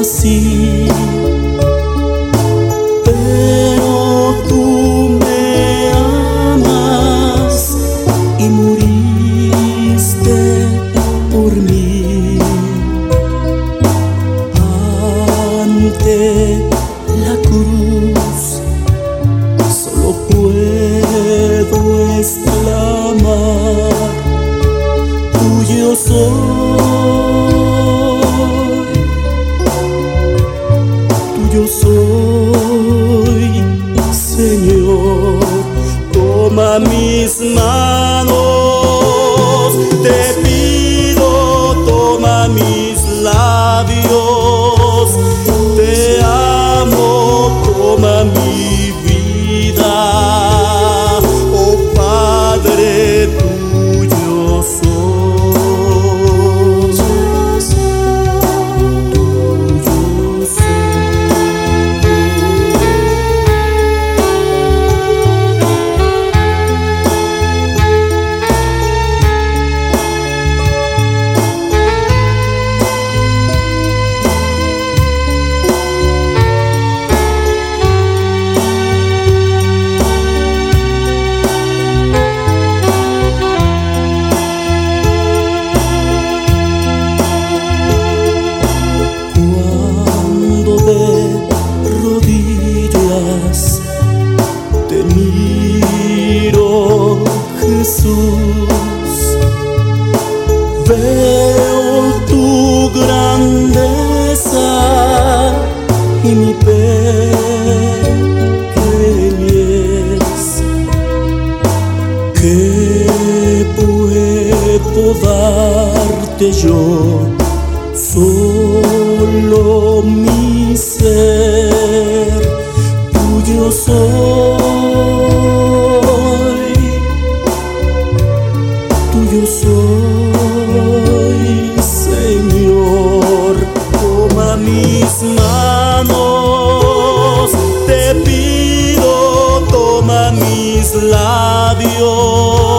así. Pero tú me amas y muriste por mí. Ante la cruz solo puedo exclamar, tuyo soy. Jesús, veo tu grandeza y mi pequeñez. ¿Qué puedo darte yo? Solo mi ser tuyo soy. labios.